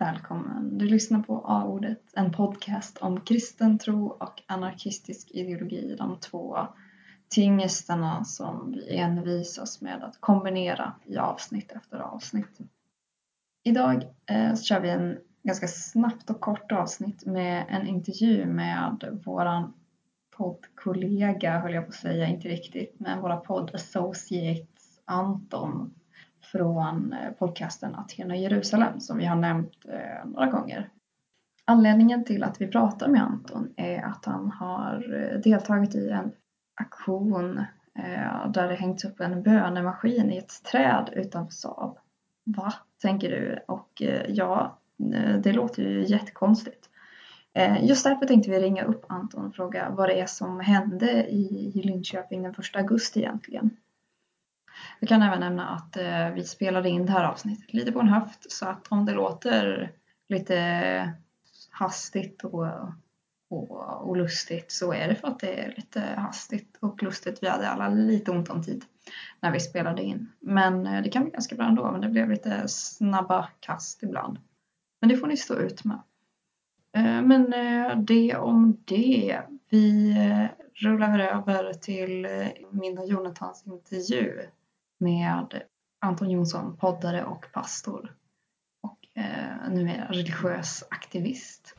Välkommen! Du lyssnar på A-ordet, en podcast om kristen tro och anarkistisk ideologi, de två tyngestarna som vi envisas med att kombinera i avsnitt efter avsnitt. Idag eh, så kör vi en ganska snabbt och kort avsnitt med en intervju med våran poddkollega, höll jag på att säga, inte riktigt, men våra podd associates Anton från eh, podcasten Athena och Jerusalem som vi har nämnt eh, några gånger. Anledningen till att vi pratar med Anton är att han har eh, deltagit i en aktion där det hängts upp en bönemaskin i ett träd utanför Saab. Va, tänker du? Och ja, det låter ju jättekonstigt. Just därför tänkte vi ringa upp Anton och fråga vad det är som hände i Linköping den 1 augusti egentligen. Jag kan även nämna att eh, vi spelade in det här avsnittet lite på en höft så att om det låter lite hastigt och, och, och lustigt så är det för att det är lite hastigt och lustigt. Vi hade alla lite ont om tid när vi spelade in. Men eh, det kan bli ganska bra ändå, men det blev lite snabba kast ibland. Men det får ni stå ut med. Eh, men eh, det om det. Vi eh, rullar över till min och Jonathans intervju med Anton Jonsson, poddare och pastor och eh, numera religiös aktivist.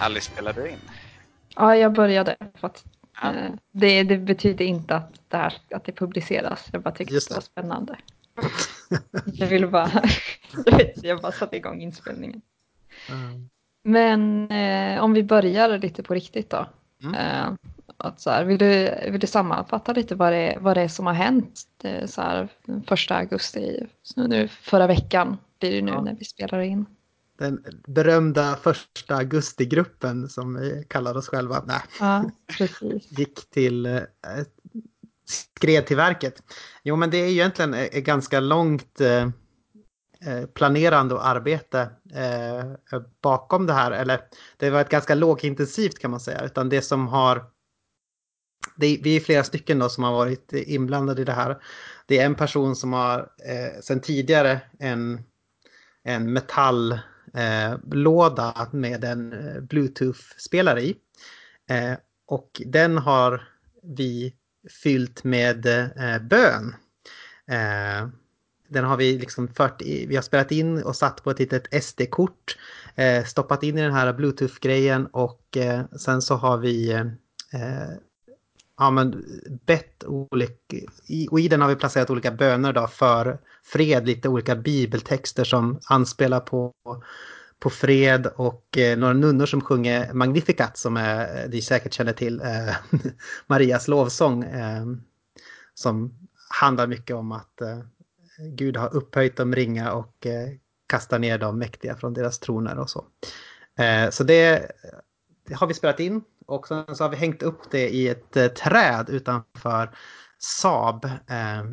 Alice, spelar du in? Ja, jag började. För att, ja. eh, det, det, betyder inte att det, här, att det publiceras. Jag bara tyckte Just det. det var spännande. jag ville bara... jag, vet, jag bara satte igång inspelningen. Mm. Men eh, om vi börjar lite på riktigt då. Mm. Eh, att så här, vill, du, vill du sammanfatta lite vad det, vad det är som har hänt eh, så här, första augusti, nu förra veckan blir det nu ja. när vi spelar in den berömda första augustigruppen som vi kallar oss själva. Nej. Ja, Gick till, eh, skred till verket. Jo men det är egentligen ett ganska långt eh, eh, planerande och arbete eh, bakom det här. Eller det var ett ganska lågintensivt kan man säga. Utan det som har... Det, vi är flera stycken då som har varit inblandade i det här. Det är en person som har eh, sedan tidigare en, en metall eh, Eh, låda med en eh, Bluetooth-spelare i. Eh, och den har vi fyllt med eh, bön. Eh, den har vi liksom fört i, vi har spelat in och satt på ett litet SD-kort. Eh, stoppat in i den här Bluetooth-grejen och eh, sen så har vi ja, men bett olika, i, och i den har vi placerat olika böner då för fred, lite olika bibeltexter som anspelar på, på fred och eh, några nunnor som sjunger Magnificat som är, eh, ni säkert känner till, eh, Marias lovsång. Eh, som handlar mycket om att eh, Gud har upphöjt de ringa och eh, kastar ner de mäktiga från deras troner och så. Eh, så det, det, har vi spelat in och sen så har vi hängt upp det i ett eh, träd utanför Saab eh,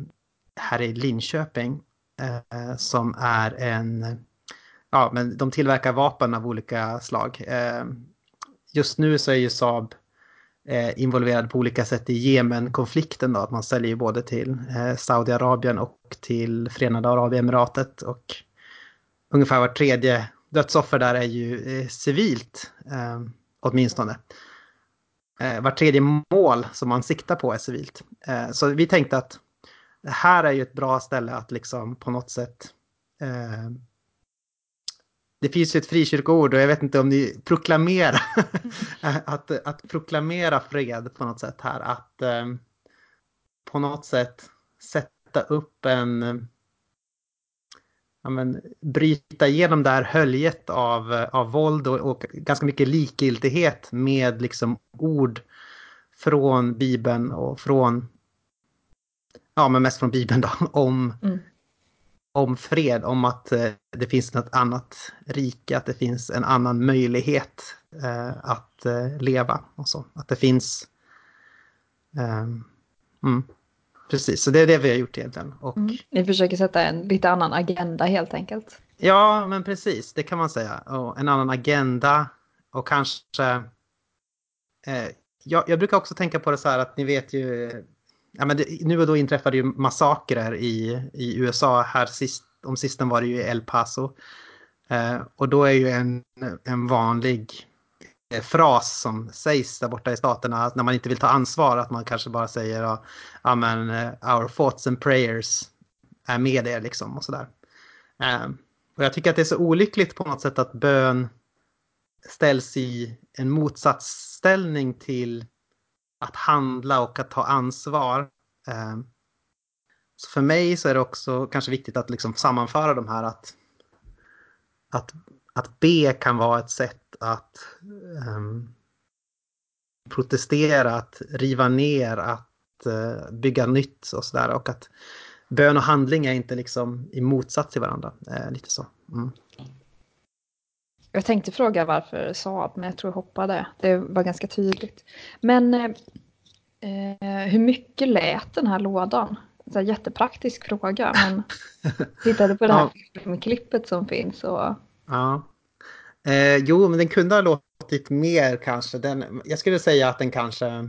här i Linköping. Eh, som är en, ja men de tillverkar vapen av olika slag. Eh, just nu så är ju Saab eh, involverad på olika sätt i Jemen-konflikten då, att man säljer ju både till eh, Saudiarabien och till Förenade Arabemiratet och ungefär var tredje dödsoffer där är ju eh, civilt eh, åtminstone eh, var tredje mål som man siktar på är civilt. Eh, så vi tänkte att det här är ju ett bra ställe att liksom på något sätt eh, det finns ju ett frikyrkoord och jag vet inte om ni proklamerar att, att proklamera fred på något sätt här. Att eh, på något sätt sätta upp en ja, men, bryta igenom det här höljet av, av våld och, och ganska mycket likgiltighet med liksom ord från Bibeln och från ja men mest från Bibeln då, om, Mm. om fred, om att eh, det finns något annat rike, att det finns en annan möjlighet eh, att eh, leva och så. Att det finns... ehm, mm, precis, så det är det vi har gjort egentligen. Och, Mm. Ni försöker sätta en lite annan agenda helt enkelt. Ja, men precis, det kan man säga. Och en annan agenda och kanske... Eh, jag, jag brukar också tänka på det så här att ni vet ju... Ja, men det, nu och då inträffade ju massakrer i, i USA. Här sist, om sisten var det ju i El Paso. Eh, och då är ju en, en vanlig Eh, fras som sägs där borta i staterna att när man inte vill ta ansvar att man kanske bara säger ja, men eh, our thoughts and prayers är med er liksom och sådär. Ehm, och jag tycker att det är så olyckligt på något sätt att bön ställs i en motsatsställning till att handla och att ta ansvar. Ehm, så för mig så är det också kanske viktigt att liksom sammanföra de här att, att, att be kan vara ett sätt att ehm, protestera, att riva ner, att eh, bygga nytt och sådär. Och att bön och handling är inte liksom i motsats till varandra. Eh, lite så. Mm. Jag tänkte fråga varför Saab, men jag tror jag hoppade. Det var ganska tydligt. Men eh, eh, hur mycket lät den här lådan? Så här jättepraktisk fråga, men tittade på det här filmklippet som finns och Ja. Eh, jo, men den kunde ha låtit mer kanske. Den, jag skulle säga att den kanske...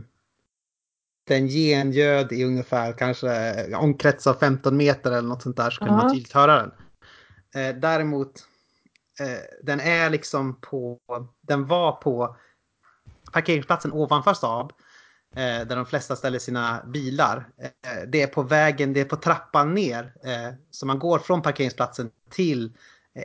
Den gengöd i ungefär kanske omkrets av 15 meter eller något sånt där så kunde Ja. man höra den. Eh, däremot, eh, den är liksom på... Den var på parkeringsplatsen ovanför Saab. Eh, där de flesta ställer sina bilar. Eh, det är på vägen, det är på trappan ner. Eh, så man går från parkeringsplatsen till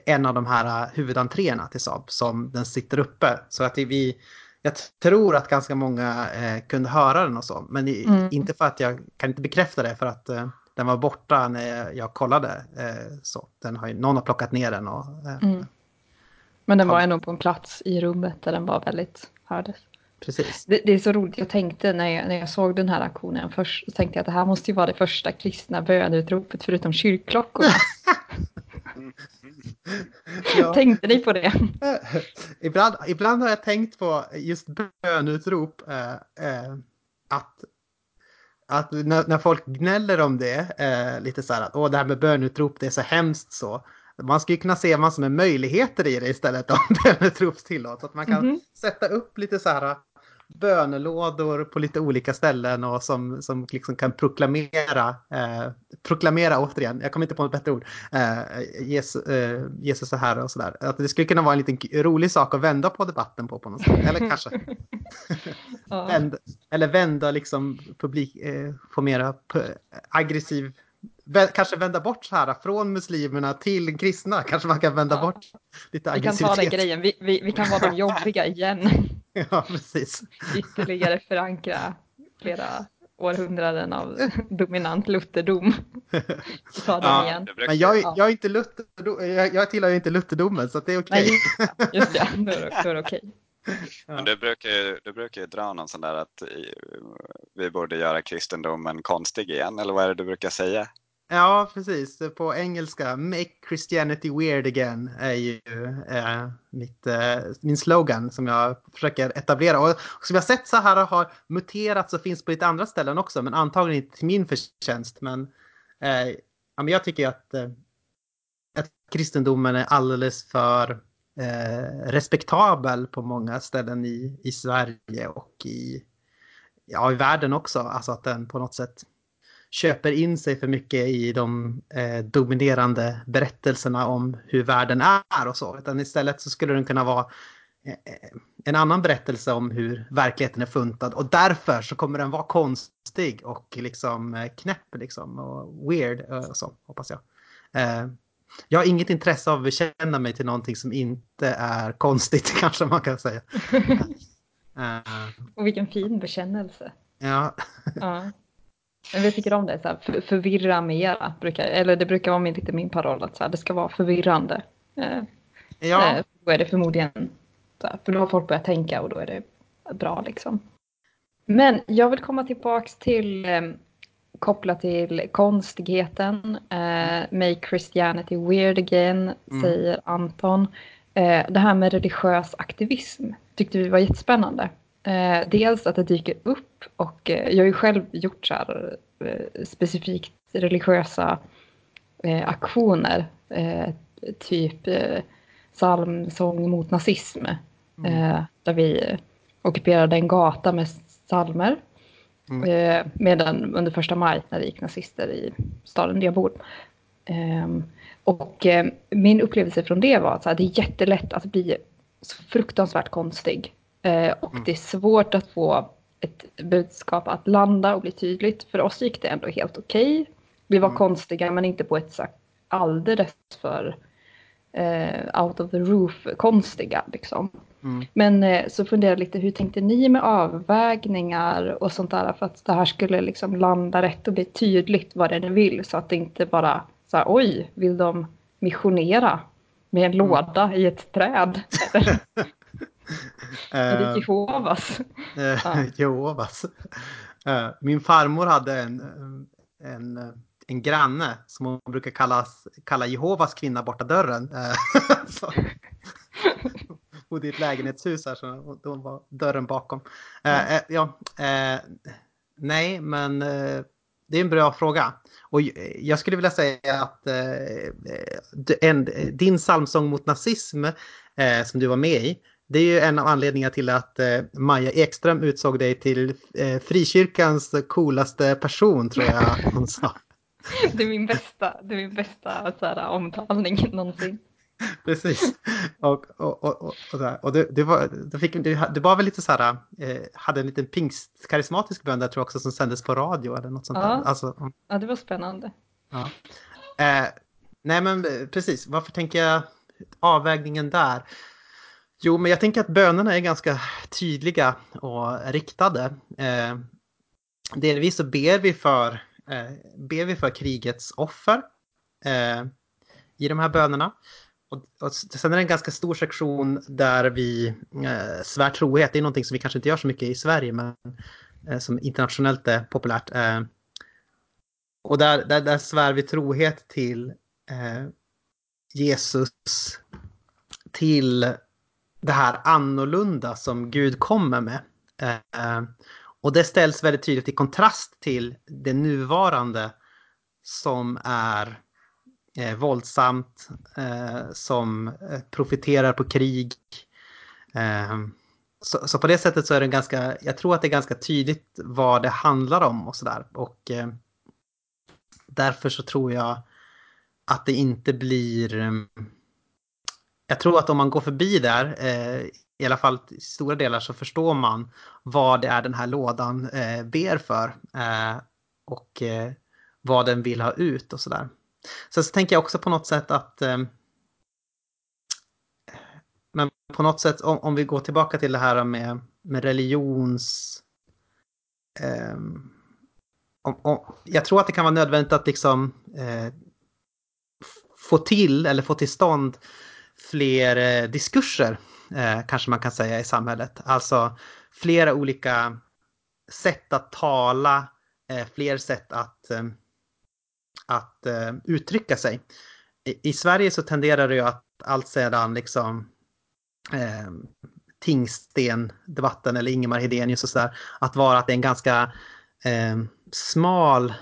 en av de här huvudentréerna till Saab som den sitter uppe. Så att vi, jag tror att ganska många eh, kunde höra den och så. Men Mm. inte för att jag kan inte bekräfta det för att eh, den var borta när jag, kollade. Eh, så den har ju, någon har plockat ner den och eh, Mm. Men den var ändå på en plats i rummet där den var väldigt hördes. Precis. Det, det är så roligt, jag tänkte när jag, när jag såg den här aktionen först, så tänkte jag att det här måste ju vara det första kristna bönutropet förutom kyrkklockorna. Ja. Tänkte ni på det? ibland, ibland har jag tänkt på just bönutrop. Eh, eh, att att när, när folk gnäller om det, eh, lite så här att Åh, det här med bönutrop det är så hemskt så. Man skulle kunna se massor med möjligheter i det istället om bönutrop tillåts. Att man kan Mhm. sätta upp lite så här bönelådor på lite olika ställen och som, som liksom kan proklamera, eh, proklamera återigen, jag kommer inte på något bättre ord, eh, Jesus, eh, Jesus är herre och sådär. Att det skulle kunna vara en liten rolig sak att vända på debatten på på något sätt. Eller kanske vända, eller vända liksom publik, eh, få mera aggressiv, kanske vända bort så här från muslimerna till kristna. Kanske man kan vända Ja. bort lite Vi kan aggressivitet. ta den grejen, vi, vi, vi kan vara de jobbiga igen. Ja, precis. Ytterligare förankra flera århundraden av dominant lutherdom. Den Ja, igen. Det Men jag, jag, är inte Luther, jag, jag tillhör ju inte lutherdomen så att det är okej. Nej, just det, då är det, det okej. men du brukar, ju- du brukar ju dra någon sån där att vi borde göra kristendomen konstig igen, eller vad är det du brukar säga? Ja, precis. På engelska, Make Christianity Weird Again är ju eh, mitt, eh, min slogan som jag försöker etablera. Och, och som jag sett så här har muterats och finns på lite andra ställen också, men antagligen inte till min förtjänst. Men, eh, ja, men jag tycker att, eh, att kristendomen är alldeles för eh, respektabel på många ställen i, i Sverige och i, ja, i världen också. Alltså att den på något sätt köper in sig för mycket i de eh, dominerande berättelserna om hur världen är och så. Utan istället så skulle den kunna vara eh, en annan berättelse om hur verkligheten är funtad. Och därför så kommer den vara konstig och liksom eh, knäpp liksom och weird eh, och så hoppas jag. Eh, jag har inget intresse av att bekänna mig till någonting som inte är konstigt kanske man kan säga. Eh, Och vilken fin bekännelse. ja, Ja. Men vi tycker om det, så här, för, förvirra mera. Brukar, eller det brukar vara min, lite min paroll, att så här, det ska vara förvirrande. Eh, ja. eh, då är det förmodligen, så här, för då har folk börjat tänka och då är det bra liksom. Men jag vill komma tillbaks till eh, kopplat till konstigheten. Eh, make Christianity weird again, Mm. säger Anton. Eh, det här med religiös aktivism tyckte vi var jättespännande. Eh, dels att det dyker upp och eh, jag har ju själv gjort så här, eh, specifikt religiösa eh, aktioner. Eh, typ eh, psalmsång mot nazism. Eh, där vi ockuperade en gata med psalmer. Mm. Eh, medan under första maj när det gick nazister i staden där jag bor. Ehm, och min upplevelse från det var att så här, det är jättelätt att bli så fruktansvärt konstig. Eh, och Mm. det är svårt att få ett budskap att landa och bli tydligt. För oss gick det ändå helt okej. Vi var Mm. konstiga men inte på ett här alldeles för eh, out of the roof konstiga liksom. Mm. Men eh, så funderar jag lite, hur tänkte ni med avvägningar och sånt där för att det här skulle liksom landa rätt och bli tydligt vad det är ni vill så att det inte bara så här, oj, vill de missionera med en låda i ett träd? är det Eh, Jehovas? Eh. Jehovas. Eh, Min farmor hade en, en, en granne som hon brukar kallas, kalla Jehovas kvinna borta dörren. Så- Bodde i ett lägenhetshus här så då var dörren bakom. Eh, ja, nej, men det är en bra fråga. Och jag skulle vilja säga att en, din psalmsång mot nazism som du var med i, det är ju en av anledningarna till att eh, Maja Ekström utsåg dig till eh, frikyrkans coolaste person tror jag hon sa. Det är min bästa, det är min bästa så här, omtalning någonsin. Precis. Och, och, och, och, och, du, du, var, du, fick, du, du var väl lite så här, eh, hade en liten pingstkarismatisk bön där tror jag också som sändes på radio eller något sånt Ja. där. Alltså, mm, Ja, det var spännande. ja. eh, nej men eh, precis, varför tänker jag avvägningen där? Jo, men jag tänker att bönerna är ganska tydliga och riktade. Eh, delvis så ber vi för, eh, ber vi för krigets offer eh, i de här bönerna. Och, och sen är det en ganska stor sektion där vi eh, svär trohet. Det är någonting som vi kanske inte gör så mycket i Sverige men eh, som internationellt är populärt. Eh, och där, där, där svär vi trohet till eh, Jesus, till det här annorlunda som Gud kommer med. Eh, och det ställs väldigt tydligt i kontrast till det nuvarande som är eh, våldsamt, eh, som eh, profiterar på krig. Eh, så, så på det sättet så är det ganska, jag tror att det är ganska tydligt vad det handlar om och sådär. Och eh, därför så tror jag att det inte blir... Eh, jag tror att om man går förbi där, eh, i alla fall i stora delar, så förstår man vad det är den här lådan eh, ber för. Eh, och eh, vad den vill ha ut och sådär. Sen så tänker jag också på något sätt att eh, men på något sätt om, om vi går tillbaka till det här med, med religions... Eh, om, om, jag tror att det kan vara nödvändigt att liksom eh, få till eller få till stånd fler eh, diskurser eh, kanske man kan säga i samhället. Alltså flera olika sätt att tala, eh, fler sätt att eh, att eh, uttrycka sig. I, I Sverige så tenderar det ju att allt sedan liksom eh, Tingsten-debatten eller Ingemar Hedenius och sådär, att vara att det är en ganska eh, smal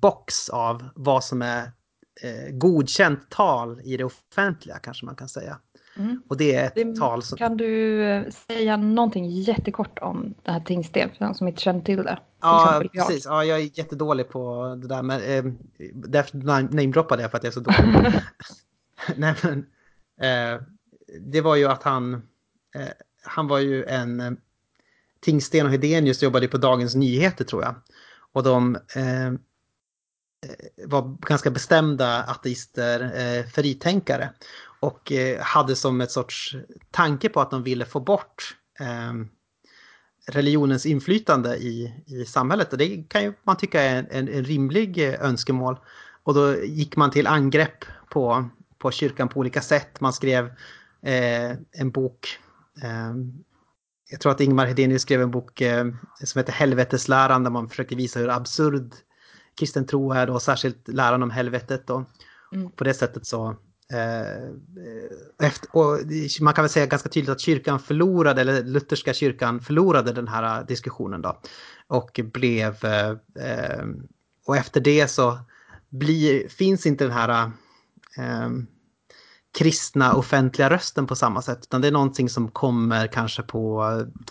box av vad som är eh, godkänt tal i det offentliga kanske man kan säga. Mm. Och det är ett Det- tal som... Kan du eh, säga någonting jättekort om det här Tingsten för den som inte känner till det? Ja, precis. Ja, jag är jättedålig på det där. Men eh, därför namedroppade jag för att jag är så dålig. Nej, men, eh, det var ju att han, eh, han var ju en eh, Tingsten och Hedenius jobbade på Dagens Nyheter tror jag. Och de eh, Eh, var ganska bestämda ateister, eh, fritänkare. Och eh, hade som ett sorts tanke på att de ville få bort eh, religionens inflytande i, i samhället. Och det kan ju man tycka är en, en, rimlig eh, önskemål. Och då gick man till angrepp på, på kyrkan på olika sätt. Man skrev eh, en bok. Eh, jag tror att Ingmar Hedenius skrev en bok eh, som heter Helvetesläran där man försöker visa hur absurd kristen tro är då, särskilt läran om helvetet. Då. Mm. På det sättet så Eh, efter, och man kan väl säga ganska tydligt att kyrkan förlorade, eller lutherska kyrkan förlorade den här diskussionen då. Och blev, eh, och efter det så blir, finns inte den här eh, kristna offentliga rösten på samma sätt. Utan det är någonting som kommer kanske på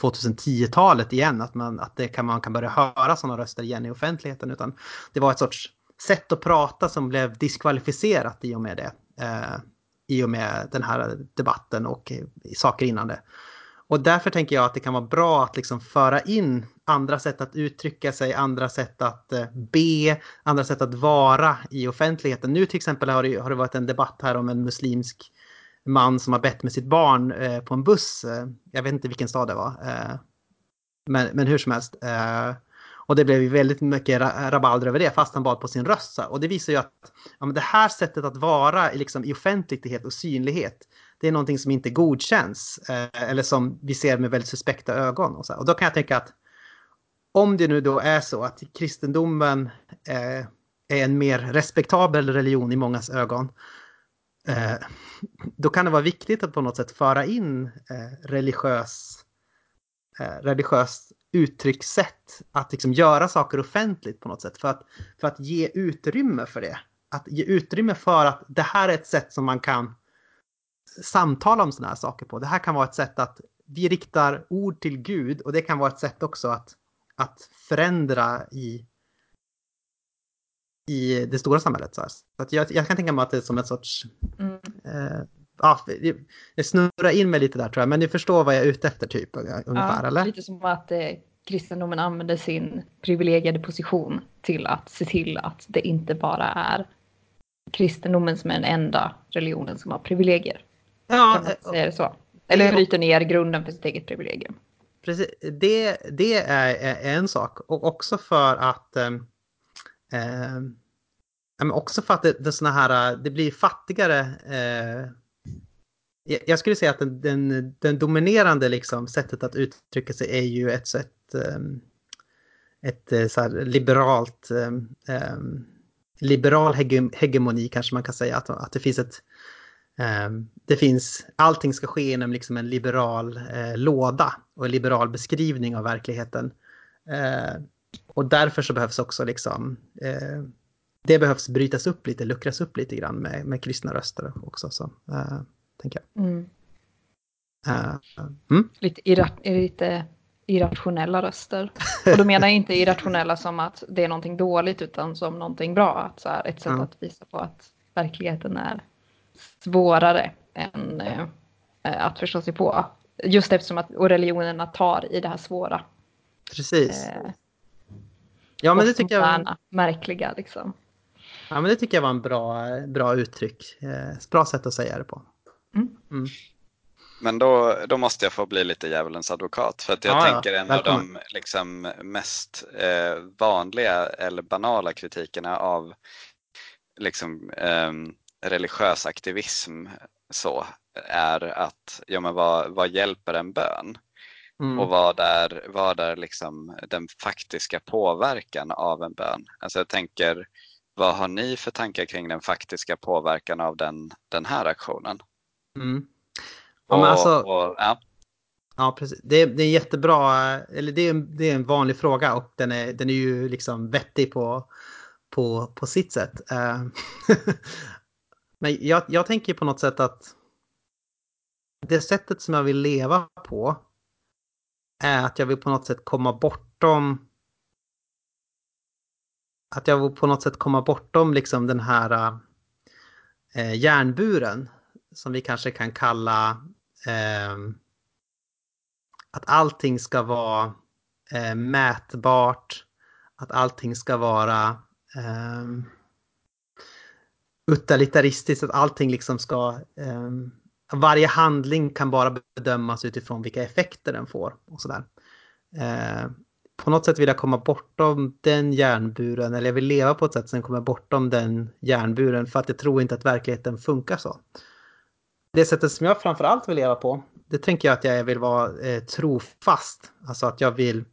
2010-talet igen. Att, man, att det kan, man kan börja höra sådana röster igen i offentligheten. Utan det var ett sorts sätt att prata som blev diskvalificerat i och med det eh, i och med den här debatten och eh, saker innan det. Och därför tänker jag att det kan vara bra att liksom föra in andra sätt att uttrycka sig, andra sätt att eh, be, andra sätt att vara i offentligheten. Nu till exempel har det, har det varit en debatt här om en muslimsk man som har bett med sitt barn eh, på en buss. Eh, jag vet inte vilken stad det var. Eh, men, men hur som helst. Eh, och det blev ju väldigt mycket rabalder över det fast han bad på sin röst. Och det visar ju att ja, det här sättet att vara liksom, i offentlighet och synlighet det är någonting som inte godkänns. Eh, eller som vi ser med väldigt suspekta ögon. Och, så. och då kan jag tänka att om det nu då är så att kristendomen eh, är en mer respektabel religion i mångas ögon. Eh, då kan det vara viktigt att på något sätt föra in eh, religiös, eh, religiöst uttryckssätt att liksom göra saker offentligt på något sätt. För att, för att ge utrymme för det. Att ge utrymme för att det här är ett sätt som man kan samtala om sådana här saker på. Det här kan vara ett sätt att vi riktar ord till Gud och det kan vara ett sätt också att, att förändra i, i det stora samhället. Så, så att jag, jag, kan tänka mig att det är som ett sorts... Mm. Eh, ja, jag snurrar in mig lite där tror jag, men ni förstår vad jag är ute efter typ ungefär, ja, eller? Lite som att eh, kristendomen använder sin privilegierade position till att se till att det inte bara är kristendomen som är den enda religionen som har privilegier. Ja, kan man säga det så? Eller bryter ner grunden för sitt eget privilegium. Precis, det, det är en sak. Och också för att eh, eh, också för att det, det, såna här, det blir fattigare. Eh, jag skulle säga att den, den, den dominerande liksom, sättet att uttrycka sig är ju ett sätt eh, ett, ett så liberalt eh, eh liberal hegemoni kanske man kan säga att, att det finns ett det finns, allting ska ske inom liksom en liberal eh, låda och en liberal beskrivning av verkligheten. Eh, och därför så behövs också liksom, eh, det behövs brytas upp lite, luckras upp lite grann med, med kristna röster också. Så, eh, tänker jag. Mm. Uh, mm? Lite, irra, lite irrationella röster. Och då menar jag inte irrationella som att det är någonting dåligt utan som någonting bra. Att så här, ett sätt mm. att visa på att verkligheten är svårare än eh, att förstå sig på. Just eftersom att och religionerna tar i det här svåra. Precis. Eh, ja, men det tycker jag... Märkliga liksom. Ja, men det tycker jag var en bra, bra uttryck. Eh, bra sätt att säga det på. Mm. Mm. Men då, då måste jag få bli lite djävulens advokat. För att jag ja, tänker en av de liksom, mest eh, vanliga eller banala kritikerna av liksom, eh, religiös aktivism så är att ja, men vad, vad hjälper en bön? Mm. Och vad är, vad är liksom den faktiska påverkan av en bön? Alltså jag tänker, vad har ni för tankar kring den faktiska påverkan av den, den här aktionen? Mm. Ja, och, alltså, och, ja. ja, precis. Det är, det är jättebra, eller det är, det är en vanlig fråga och den är, den är ju liksom vettig på, på, på sitt sätt. Men jag, jag tänker på något sätt att det sättet som jag vill leva på är att jag vill på något sätt komma bortom att jag vill på något sätt komma bortom liksom den här eh, järnburen som vi kanske kan kalla eh, att allting ska vara eh, mätbart, att allting ska vara eh, utilitaristiskt, att allting liksom ska... Eh, varje handling kan bara bedömas utifrån vilka effekter den får och sådär. Eh, på något sätt vill jag komma bortom den järnburen, eller jag vill leva på ett sätt som kommer bortom den järnburen för att jag tror inte att verkligheten funkar så. Det sättet som jag framförallt vill leva på, det tänker jag att jag vill vara eh, trofast. Alltså att jag vill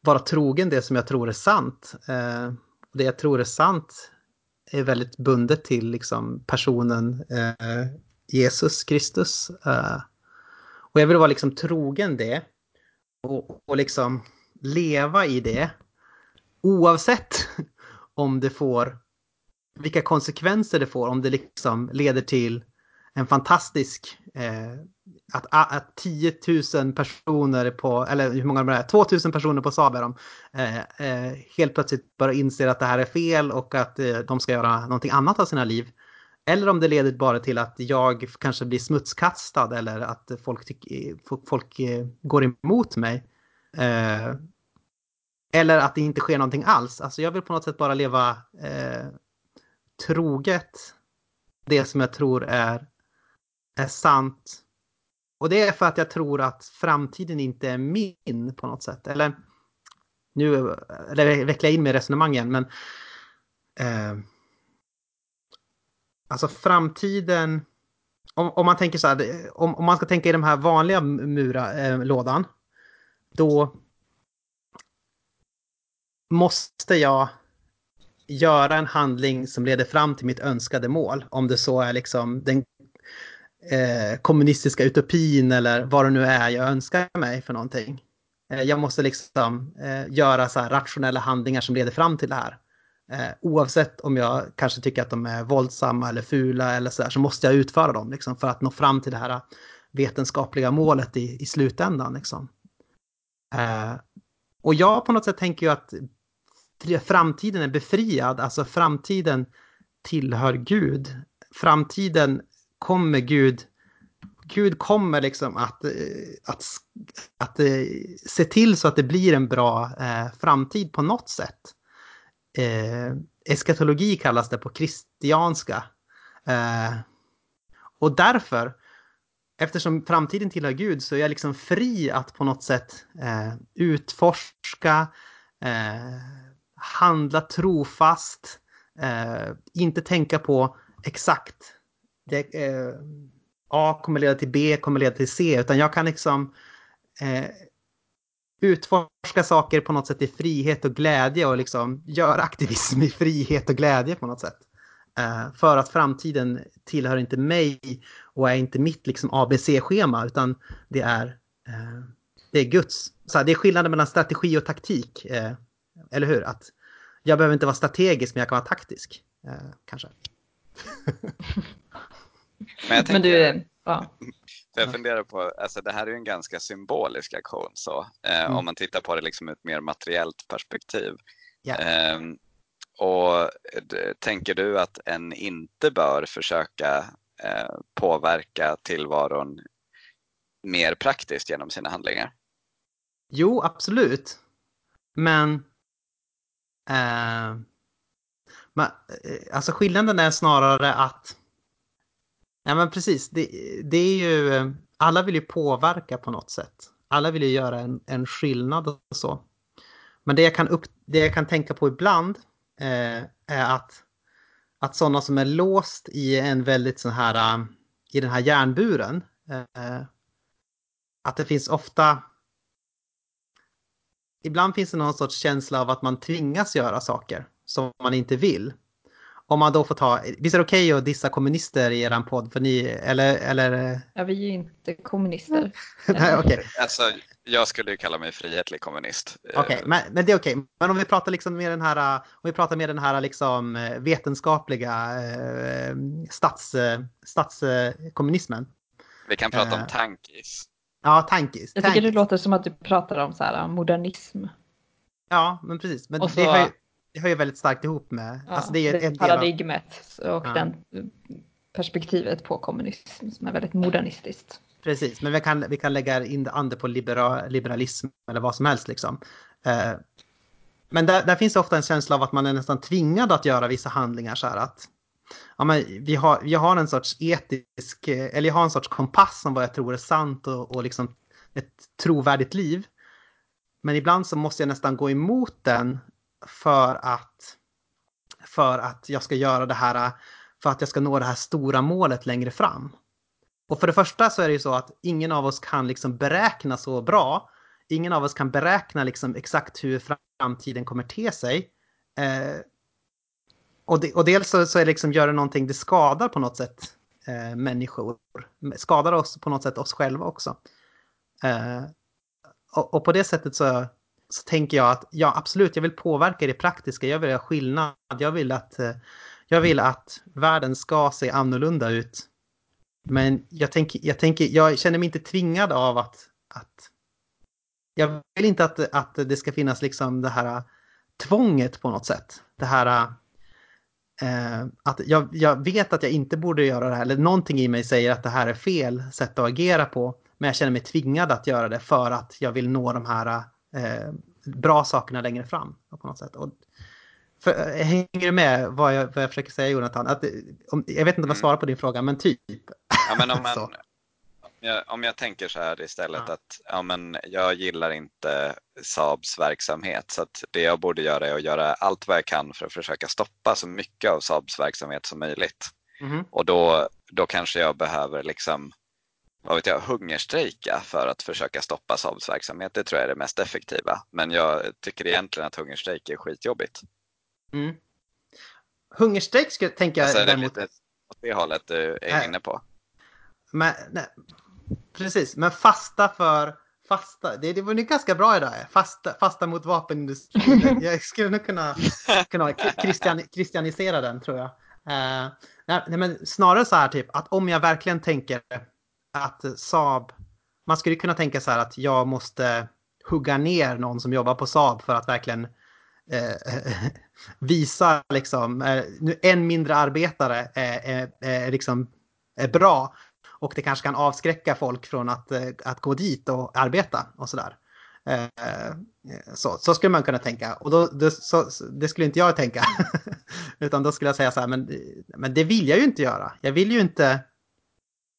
vara trogen det som jag tror är sant. Eh, det jag tror är sant är väldigt bundet till liksom personen eh, Jesus Kristus. Eh, och jag vill vara liksom trogen det och, och liksom leva i det oavsett om det får vilka konsekvenser det får om det liksom leder till en fantastisk eh, att, att 10 000 personer på, eller hur många de är, 2 000 personer på Saab är de, eh, eh, helt plötsligt bara inser att det här är fel och att eh, de ska göra någonting annat av sina liv. Eller om det leder bara till att jag kanske blir smutskastad eller att folk, tycker, eh, folk eh, går emot mig. Eh, eller att det inte sker någonting alls. Alltså jag vill på något sätt bara leva eh, troget det som jag tror är, är sant. Och det är för att jag tror att framtiden inte är min på något sätt. Eller nu eller vecklar jag in mig i resonemangen men eh, Alltså framtiden om, om man tänker så här, om, om man ska tänka i de här vanliga mura, eh, lådan då måste jag göra en handling som leder fram till mitt önskade mål. Om det så är liksom den eh, kommunistiska utopin eller vad det nu är jag önskar mig för någonting. Eh, jag måste liksom eh, göra så rationella handlingar som leder fram till det här. Eh, oavsett om jag kanske tycker att de är våldsamma eller fula eller så där, så måste jag utföra dem liksom, för att nå fram till det här vetenskapliga målet i, i slutändan. Liksom. Eh, och jag på något sätt tänker ju att framtiden är befriad, alltså framtiden tillhör Gud. Framtiden kommer Gud, Gud kommer liksom att, eh, att, att, att se till så att det blir en bra eh, framtid på något sätt. Eh, eskatologi kallas det på kristianska. Eh, och därför, eftersom framtiden tillhör Gud, så är jag liksom fri att på något sätt eh, utforska, eh, handla trofast, eh, inte tänka på exakt det, eh, A kommer leda till B, kommer leda till C, utan jag kan liksom eh, utforska saker på något sätt i frihet och glädje och liksom göra aktivism i frihet och glädje på något sätt. Eh, för att framtiden tillhör inte mig och är inte mitt liksom ABC-schema utan det är, eh, det är Guds. Så här, det är skillnaden mellan strategi och taktik. Eh, eller hur? Att jag behöver inte vara strategisk men jag kan vara taktisk. Eh, kanske. men, jag tänker, men du, ja. För jag funderar på, alltså det här är ju en ganska symbolisk aktion så, eh, mm. om man tittar på det liksom ur ett mer materiellt perspektiv. Yeah. Eh, och tänker du att en inte bör försöka eh, påverka tillvaron mer praktiskt genom sina handlingar? Jo, absolut. Men, eh, men eh, alltså skillnaden är snarare att Ja men precis, det, det är ju, alla vill ju påverka på något sätt. Alla vill ju göra en, en skillnad och så. Men det jag kan, upp, det jag kan tänka på ibland eh, är att, att sådana som är låst i en väldigt sån här, eh, i den här järnburen, eh, att det finns ofta, ibland finns det någon sorts känsla av att man tvingas göra saker som man inte vill om man då får ta, visst är det okej okay att dissa kommunister i er podd? För ni, eller, eller? Ja, vi är ju inte kommunister. Nej, okay. Alltså, jag skulle ju kalla mig frihetlig kommunist. Okej, okay, men, men, det är okej. Okay. Men om vi pratar liksom med den här, om vi pratar med den här liksom vetenskapliga eh, stats, statskommunismen. Vi kan prata om eh, tankis. Ja, tankis. Jag tycker det låter som att du pratar om så här modernism. Ja, men precis. Men så, det har ju, hör ju väldigt starkt ihop med... Ja, alltså det är det paradigmet och ja. den perspektivet på kommunism som är väldigt modernistiskt. Precis, men vi kan, vi kan lägga in det andra på liberal, liberalism eller vad som helst liksom. Eh, men där, där, finns ofta en känsla av att man är nästan tvingad att göra vissa handlingar så här att ja, men vi, har, vi har en sorts etisk, eller jag har en sorts kompass om vad jag tror är sant och, och liksom ett trovärdigt liv. Men ibland så måste jag nästan gå emot den för att, för att jag ska göra det här, för att jag ska nå det här stora målet längre fram. Och för det första så är det ju så att ingen av oss kan liksom beräkna så bra. Ingen av oss kan beräkna liksom exakt hur framtiden kommer te sig. Eh, och, de, och dels så, så är det liksom, gör det någonting, det skadar på något sätt eh, människor. Skadar oss på något sätt oss själva också. Eh, och, och, på det sättet så, så tänker jag att ja, absolut, jag vill påverka det praktiska, jag vill göra skillnad, jag vill att, eh, jag vill att världen ska se annorlunda ut. Men jag, tänker, jag, tänker, jag känner mig inte tvingad av att, att jag vill inte att, att det ska finnas liksom det här eh, tvånget på något sätt. Det här eh, eh, att jag, jag, vet att jag inte borde göra det här, eller någonting i mig säger att det här är fel sätt att agera på. Men jag känner mig tvingad att göra det för att jag vill nå de här eh, bra sakerna längre fram. På något sätt. Och för, eh, hänger du med vad jag, vad jag försöker säga Jonathan? Att, om, jag vet inte om jag mm. svarar på din fråga, men typ. Ja, men om, man, jag, om jag tänker så här istället ja. att ja, men jag gillar inte Saabs verksamhet så att det jag borde göra är att göra allt vad jag kan för att försöka stoppa så mycket av Saabs verksamhet som möjligt. Mm. Och då, då kanske jag behöver liksom vad vet jag, hungerstrejka för att försöka stoppa Saabs verksamhet. Det tror jag är det mest effektiva. Men jag tycker egentligen att hungerstrejk är skitjobbigt. Mm. Hungerstrejk skulle tänka alltså, däremot... Är det lite åt det hållet du är inne på? Men, nej, Precis, men fasta för fasta. Det, det var nog ganska bra idag. Fasta, fasta mot vapenindustrin. Jag skulle nog kunna, kunna christian, christianisera den tror jag. Uh, nej, men snarare så här typ att om jag verkligen tänker att Saab, man skulle kunna tänka så här att jag måste hugga ner någon som jobbar på Saab för att verkligen eh, visa liksom, eh, nu en mindre arbetare är, är, är, liksom, är bra. Och det kanske kan avskräcka folk från att, eh, att gå dit och arbeta och sådär. Eh, så, så skulle man kunna tänka. Och då, det, så, det skulle inte jag tänka. Utan då skulle jag säga så här, men, men det vill jag ju inte göra. Jag vill ju inte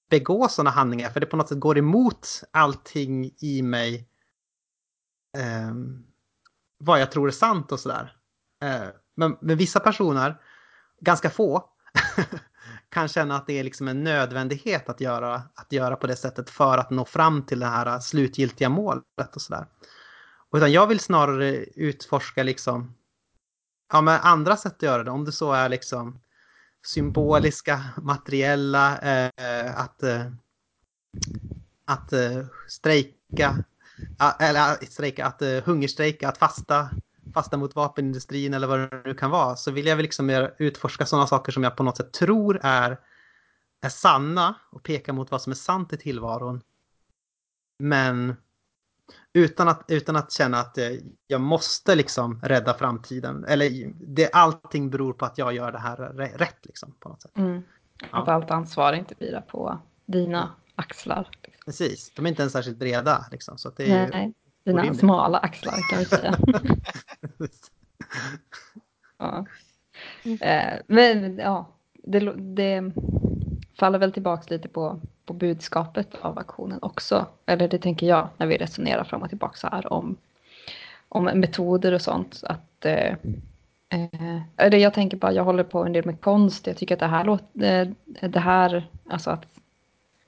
begå sådana handlingar för det på något sätt går emot allting i mig. Eh, vad jag tror är sant och sådär. Eh, men, men vissa personer, ganska få, kan känna att det är liksom en nödvändighet att göra, att göra på det sättet för att nå fram till det här slutgiltiga målet och sådär. Utan jag vill snarare utforska liksom ja, men andra sätt att göra det. Om det så är liksom symboliska, materiella, eh, att, eh, att eh, strejka, eller strejka, att eh, hungerstrejka, att fasta, fasta mot vapenindustrin eller vad det nu kan vara, så vill jag väl liksom utforska sådana saker som jag på något sätt tror är, är sanna och peka mot vad som är sant i tillvaron. Men utan att, utan att känna att jag måste liksom rädda framtiden. Eller det, allting beror på att jag gör det här rätt liksom på något sätt. Mm. Att ja. allt ansvar inte vilar på dina axlar. Liksom. Precis, de är inte ens särskilt breda. Liksom, så det är Nej. Dina orimligt. smala axlar kan vi säga. ja. Eh, men ja, det, det, faller väl tillbaka lite på, på budskapet av aktionen också. Eller det tänker jag när vi resonerar fram och tillbaka här om, om metoder och sånt. Att, eh, eh, jag tänker bara, jag håller på en del med konst. Jag tycker att det här låter, det här, alltså att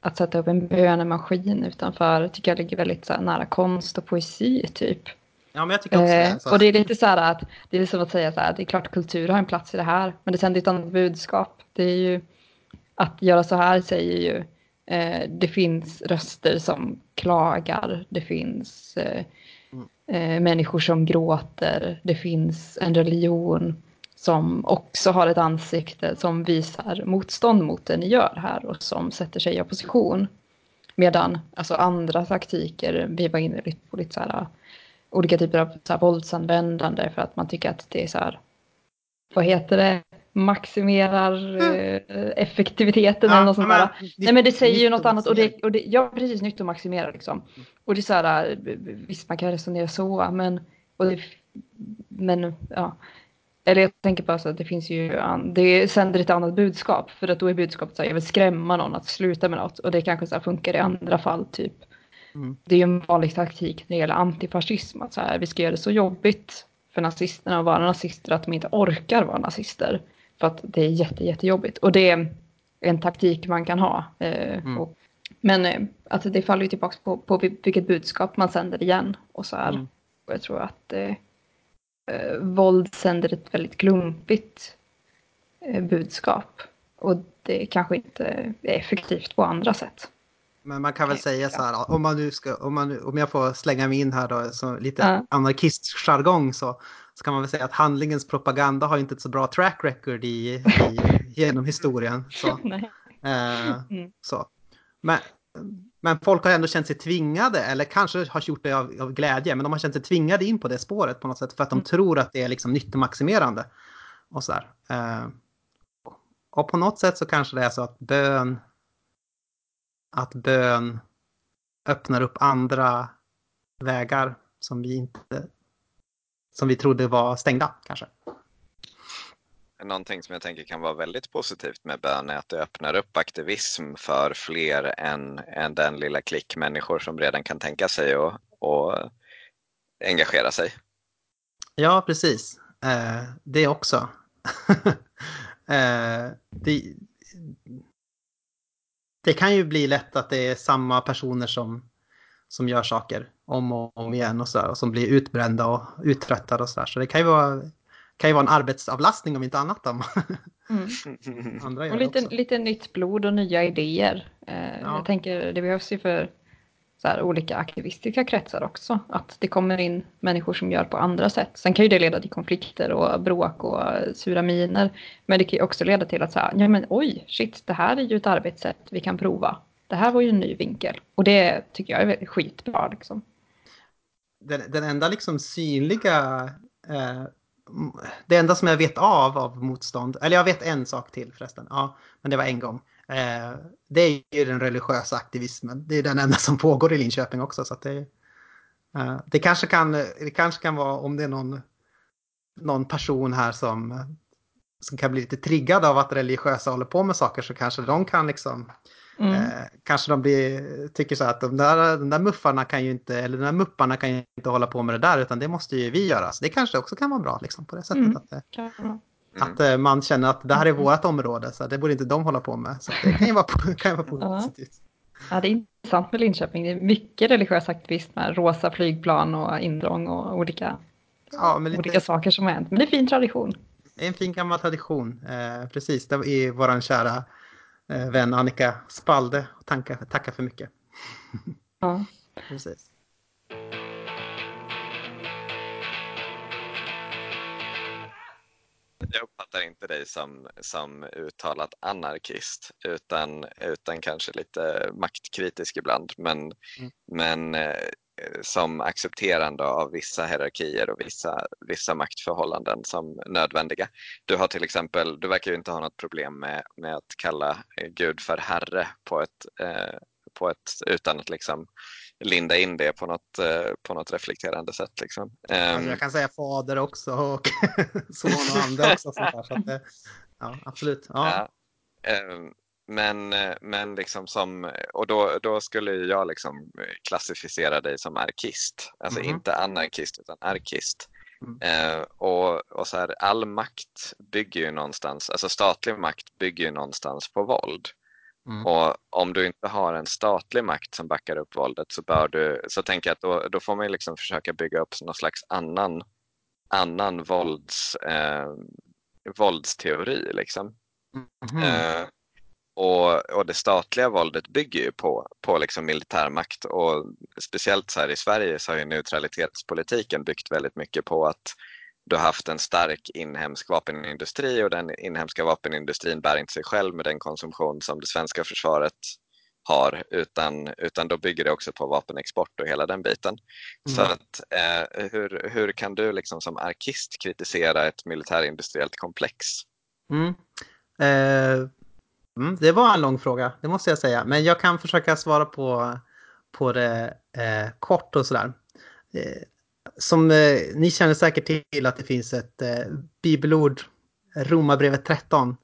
att sätta upp en bönemaskin utanför tycker jag ligger väldigt så här, nära konst och poesi typ. Ja, men jag tycker också eh, det. Och det är lite så här att det är som att säga så här, det är klart kultur har en plats i det här, men det sänder ett annat budskap. Det är ju att göra så här säger ju eh, det finns röster som klagar, det finns eh, mm. människor som gråter, det finns en religion som också har ett ansikte som visar motstånd mot det ni gör här och som sätter sig i opposition. Medan alltså andra taktiker, vi var inne på lite så här, olika typer av så här, våldsanvändande för att man tycker att det är så här, vad heter det, maximerar mm. eh, effektiviteten ja, eller något sånt där. Nej men det säger ju något annat och det, och det, ja precis nytt att maximera liksom. Och det är så här, visst man kan resonera så men, och det, men ja, eller jag tänker bara så att det finns ju, det sänder ett annat budskap. För att då är budskapet så här, jag vill skrämma någon att sluta med något. Och det kanske så funkar i andra fall typ. Mm. Det är ju en vanlig taktik när det gäller antifascism. Att så här, vi ska göra det så jobbigt för nazisterna att vara nazister att de inte orkar vara nazister. För att det är jätte, jättejobbigt. Och det är en taktik man kan ha. Eh, mm. och, men eh, alltså det faller ju tillbaka på, på vilket budskap man sänder igen. Och så här. Mm. Och jag tror att eh, eh, våld sänder ett väldigt klumpigt eh, budskap. Och det kanske inte är effektivt på andra sätt. Men man kan väl säga så här, om, man nu ska, om, man, om jag får slänga mig in här då, så lite ja. anarkistjargong så, så kan man väl säga att handlingens propaganda har inte ett så bra track record i, i genom historien. Så. eh, mm. så. Men, men folk har ändå känt sig tvingade, eller kanske har gjort det av, av, glädje, men de har känt sig tvingade in på det spåret på något sätt för att de mm. tror att det är liksom nyttomaximerande. Och, så eh, och på något sätt så kanske det är så att bön att bön öppnar upp andra vägar som vi inte som vi trodde var stängda kanske. Någonting som jag tänker kan vara väldigt positivt med bön är att det öppnar upp aktivism för fler än, än den lilla klick människor som redan kan tänka sig och, och engagera sig. Ja, precis. Eh, det också. eh, det, det kan ju bli lätt att det är samma personer som, som gör saker om och om igen och så och som blir utbrända och uttröttade och så där. Så det kan ju vara, kan ju vara en arbetsavlastning om inte annat. Om. Mm. och lite, lite nytt blod och nya idéer. Eh, ja. Jag tänker det behövs ju för så här, olika aktivistiska kretsar också. Att det kommer in människor som gör på andra sätt. Sen kan ju det leda till konflikter och bråk och sura miner. Men det kan ju också leda till att säga, ja men oj, shit, det här är ju ett arbetssätt vi kan prova. Det här var ju en ny vinkel. Och det tycker jag är skitbra liksom. Den, den enda liksom synliga eh, det enda som jag vet av av motstånd, eller jag vet en sak till förresten, ja, men det var en gång. Eh, det är ju den religiösa aktivismen. Det är den enda som pågår i Linköping också. Så det, eh, det, kanske kan, det kanske kan vara om det är någon, någon person här som, som kan bli lite triggad av att religiösa håller på med saker så kanske de kan liksom Mm. Eh, kanske de blir, tycker så att de där, de där muffarna kan ju inte, eller de där mupparna kan ju inte hålla på med det där utan det måste ju vi göra. Så det kanske också kan vara bra liksom på det sättet. Mm. Att, Mm. Att eh, man känner att det här är mm. vårt område så det borde inte de hålla på med. Så det kan ju vara, kan ju vara positivt. Ja, det är intressant med Linköping. Det är mycket religiös aktivism med rosa flygplan och indrång och olika, ja, lite... olika saker som har hänt. Men det är en fin tradition. Det är en fin gammal tradition. Eh, precis, det är vår kära eh, vän Annika Spalde. Tacka, tacka för mycket. Ja. precis. jag uppfattar inte dig som, som uttalat anarkist utan, utan kanske lite maktkritisk ibland men, mm. men eh, som accepterande av vissa hierarkier och vissa, vissa maktförhållanden som nödvändiga. Du har till exempel, du verkar ju inte ha något problem med, med att kalla Gud för herre på ett, eh, på ett utan att liksom linda in det på något, eh, på något reflekterande sätt. Liksom. Alltså jag kan säga fader också och son och ande också. Sånt där, så att, ja, absolut. Ja. ja ehm, men, men liksom som, och då, då skulle jag liksom klassificera dig som arkist. Alltså mm. inte anarkist utan arkist. Mm. Eh, och, och så här, all makt bygger ju någonstans, alltså statlig makt bygger ju någonstans på våld. Mm. Och om du inte har en statlig makt som backar upp våldet så, bör du, så tänker jag att då, då får man liksom försöka bygga upp någon slags annan, annan vålds, eh, våldsteori. Liksom. Mm. Eh, och, och det statliga våldet bygger ju på, på liksom militärmakt och speciellt så här i Sverige så har ju neutralitetspolitiken byggt väldigt mycket på att du har haft en stark inhemsk vapenindustri och den inhemska vapenindustrin bär inte sig själv med den konsumtion som det svenska försvaret har utan, utan då bygger det också på vapenexport och hela den biten. Mm. Så att, eh, hur, hur kan du liksom som arkist kritisera ett militärindustriellt komplex? Mm. Eh, mm, det var en lång fråga, det måste jag säga. Men jag kan försöka svara på, på det eh, kort och sådär. Eh, som eh, ni känner säkert till att det finns ett eh, bibelord, Romarbrevet 13,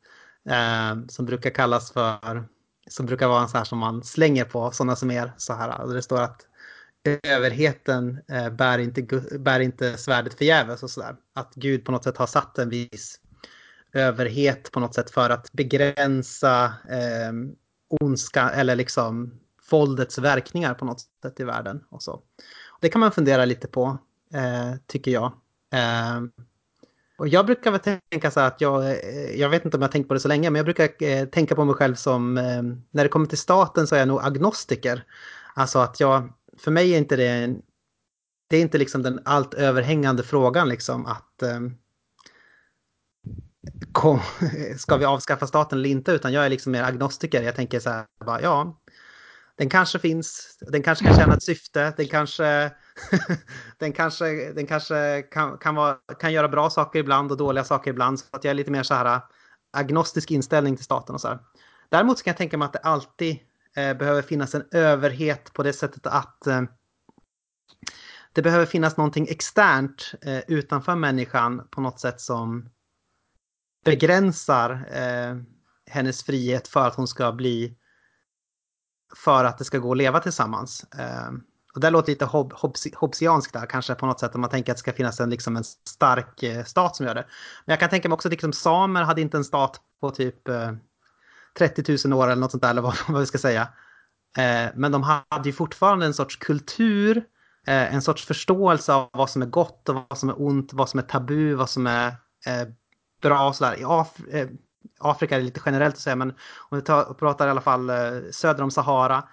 eh, som brukar kallas för, som brukar vara en sån här som man slänger på sådana som er. Så här, alltså det står att överheten eh, bär, inte, bär inte svärdet förgäves och sådär. Att Gud på något sätt har satt en viss överhet på något sätt för att begränsa eh, ondska eller liksom våldets verkningar på något sätt i världen. Och så. Det kan man fundera lite på eh, tycker jag. Eh, Och jag brukar väl tänka så här att jag, eh, jag vet inte om jag har tänkt på det så länge, men jag brukar eh, tänka på mig själv som, eh, när det kommer till staten så är jag nog agnostiker. Alltså att jag, för mig är inte det, det är inte liksom den allt överhängande frågan liksom att ehm, kom, ska vi avskaffa staten eller inte, utan jag är liksom mer agnostiker. Jag tänker så här, bara, ja, den kanske finns, den kanske kan tjäna ett syfte, den kanske, den kanske, den kanske kan, kan, vara, kan göra bra saker ibland och dåliga saker ibland. Så att jag är lite mer så här äh, agnostisk inställning till staten och så här. Däremot kan jag tänka mig att det alltid eh, behöver finnas en överhet på det sättet att eh, det behöver finnas någonting externt eh, utanför människan på något sätt som begränsar eh, hennes frihet för att hon ska bli för att det ska gå att leva tillsammans. Eh, och det låter lite hob hobbsianskt där kanske på något sätt om man tänker att det ska finnas en, liksom en stark eh, stat som gör det. Men jag kan tänka mig också att liksom, samer hade inte en stat på typ eh, 30 000 år eller något sånt där eller vad, vad vi ska säga. Eh, men de hade ju fortfarande en sorts kultur, eh, en sorts förståelse av vad som är gott och vad som är ont, vad som är tabu, vad som är eh, bra och sådär. I Af eh, Afrika är det lite generellt att säga, men om vi tar, pratar i alla fall eh, söder om Sahara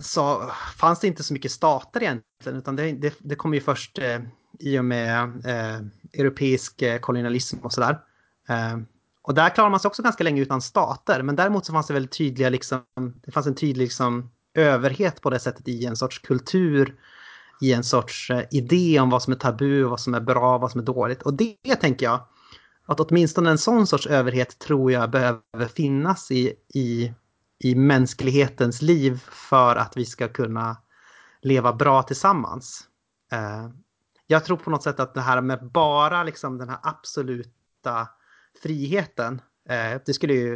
så fanns det inte så mycket stater egentligen, utan det, det, det kom ju först eh, i och med eh, europeisk eh, kolonialism och sådär. Eh, och där klarade man sig också ganska länge utan stater, men däremot så fanns det väldigt tydliga, liksom, det fanns en tydlig liksom, överhet på det sättet i en sorts kultur, i en sorts eh, idé om vad som är tabu, vad som är bra, vad som är dåligt. Och det tänker jag, att åtminstone en sån sorts överhet tror jag behöver finnas i, i, i mänsklighetens liv för att vi ska kunna leva bra tillsammans. Eh, jag tror på något sätt att det här med bara liksom den här absoluta friheten, eh, det skulle ju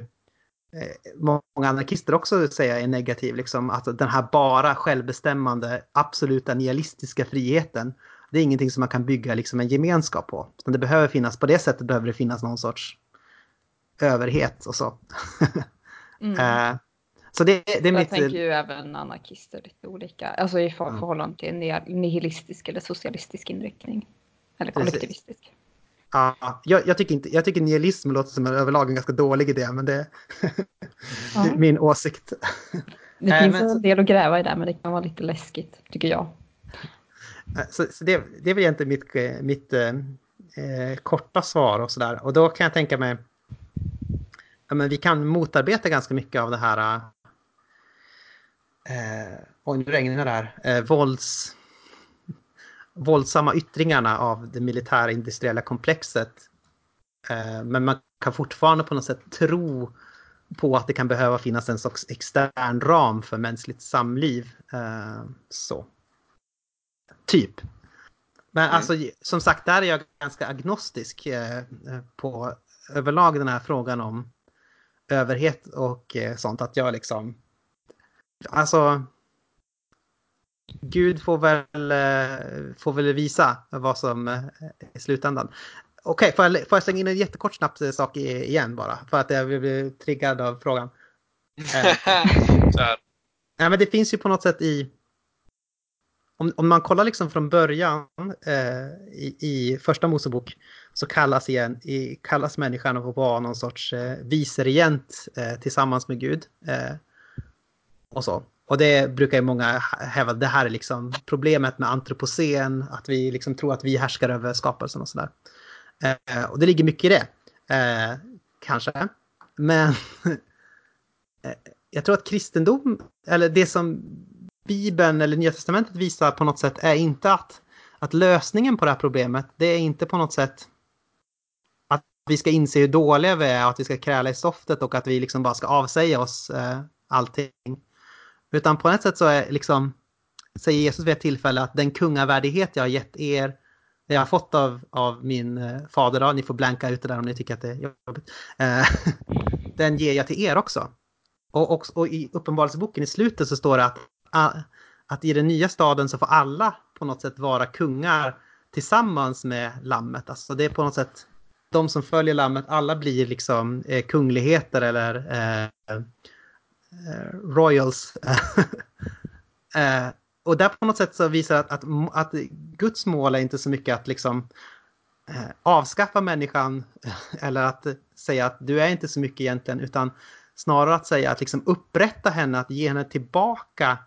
eh, många anarkister också säga är negativ, liksom, att den här bara självbestämmande, absoluta nihilistiska friheten det är ingenting som man kan bygga liksom en gemenskap på. Utan det behöver finnas, på det sättet behöver det finnas någon sorts överhet och så. mm. uh, så det, det är Jag mitt... tänker ju även anarkister lite olika, alltså i för, förhållande till nihilistisk eller socialistisk inriktning. Eller kollektivistisk. Ja, jag, jag, tycker inte, jag tycker nihilism låter som en överlag en ganska dålig idé, men det, är min åsikt. Det finns men... en del att gräva i där, men det kan vara lite läskigt, tycker jag. Så, så det, det är väl egentligen mitt, eh, mitt eh, eh, korta svar och sådär. Och då kan jag tänka mig, ja, men vi kan motarbeta ganska mycket av det här, eh, eh oj nu regnar det här, eh, vålds, våldsamma yttringarna av det militära industriella komplexet. Eh, men man kan fortfarande på något sätt tro på att det kan behöva finnas en sorts extern ram för mänskligt samliv. Eh, så. Typ. Men mm. alltså som sagt, där är jag ganska agnostisk eh, på överlag den här frågan om överhet och eh, sånt. Att jag liksom, alltså Gud får väl, eh, får väl visa vad som är i slutändan. Okej, okay, får, jag, får jag slänga in en jättekort snabbt sak igen bara? För att jag blir triggad av frågan. Nej, men det finns ju på något sätt i om, om man kollar liksom från början eh, i, i, första Mosebok så kallas, igen, i, kallas människan att vara någon sorts eh, viceregent eh, tillsammans med Gud. Eh, och så. Och det brukar ju många hävda, det här är liksom problemet med antropocen, att vi liksom tror att vi härskar över skapelsen och sådär. Eh, och det ligger mycket i det, eh, kanske. Men eh, jag tror att kristendom, eller det som Bibeln eller Nya Testamentet visar på något sätt är inte att, att lösningen på det här problemet, det är inte på något sätt att vi ska inse hur dåliga vi är, att vi ska kräla i stoftet och att vi liksom bara ska avsäga oss eh, allting. Utan på ett sätt så är liksom, säger Jesus vid ett tillfälle att den kungavärdighet jag har gett er, det jag har fått av, av min eh, fader, då, ni får blanka ut det där om ni tycker att det är jobbigt, eh, den ger jag till er också. Och, och, och i Uppenbarelseboken i slutet så står det att att i den nya staden så får alla på något sätt vara kungar tillsammans med lammet. Alltså det är på något sätt de som följer lammet, alla blir liksom eh, kungligheter eller eh, eh, royals. eh, och där på något sätt så visar att, att, att Guds mål är inte så mycket att liksom eh, avskaffa människan eller att säga att du är inte så mycket egentligen utan snarare att säga att liksom upprätta henne, att ge henne tillbaka eh,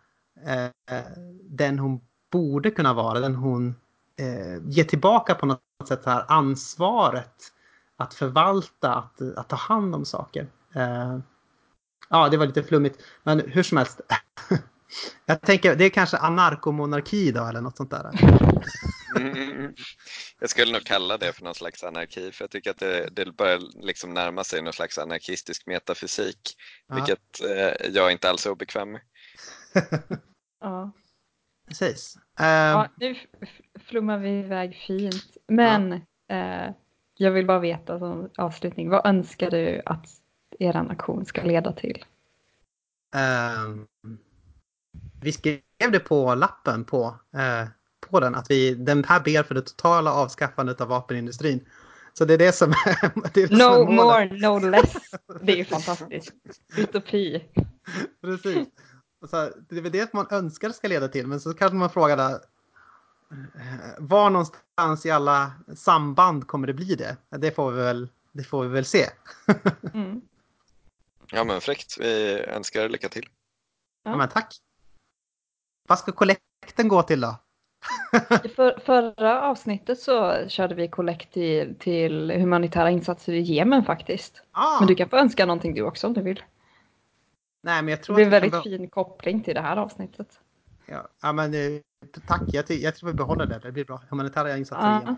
den hon borde kunna vara, den hon eh, ger tillbaka på något sätt här ansvaret att förvalta, att, att ta hand om saker. Eh, ja, det var lite flummigt, men hur som helst. Jag tänker, det är kanske anarkomonarki då eller något sånt där. Mm. Jag skulle nog kalla det för någon slags anarki för jag tycker att det, det börjar liksom närma sig någon slags anarkistisk metafysik ja. vilket eh, jag inte alls är obekväm med. ja. Precis. Um... Ja, nu flummar vi iväg fint. Men ja. eh, jag vill bara veta som avslutning, vad önskar du att er aktion ska leda till? Um, vi skrev det på lappen på, eh, på den, att vi, den här ber för det totala avskaffandet av vapenindustrin. Så det är det som är, det är No som är more, no less. Det är ju fantastiskt. Utopi. Precis. Så det är väl det man önskar ska leda till, men så kan man fråga där, eh, var någonstans i alla samband kommer det bli det? Det får vi väl, det får vi väl se. mm. Ja men fräckt, vi önskar er lycka till. Ja. ja men tack. Vad ska kollekten gå till då? I för, förra avsnittet så körde vi kollekt till, till humanitära insatser i Jemen faktiskt. Ah. Men du kan få önska någonting du också om du vill. Nej, men jag tror det är en väldigt kan... fin koppling till det här avsnittet. Ja, ja men eh, tack. Jag, jag tror vi behåller det. Det blir bra. Humanitära insatser i Jemen.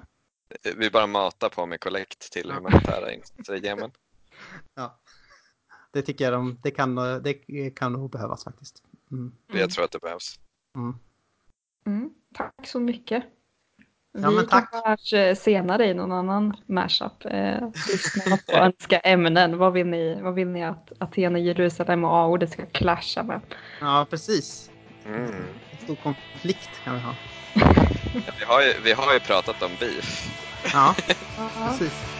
Vi bara matar på med kollekt till humanitära insatser i Jemen. Ja. Det tycker jag de, det, kan, det kan nog behövas faktiskt. Mm. Jag tror att det behövs. Mm. Mm, tack så mycket. Ja, Vi tack. kanske hörs eh, senare i någon annan mashup. Eh, lyssna på önska ämnen. Vad vill ni, vad vill ni att Aten, Jerusalem och A-ordet ska clasha med? Ja, precis. Mm. En stor konflikt kan vi ha. vi, har ju, vi har ju pratat om beef. Ja, precis.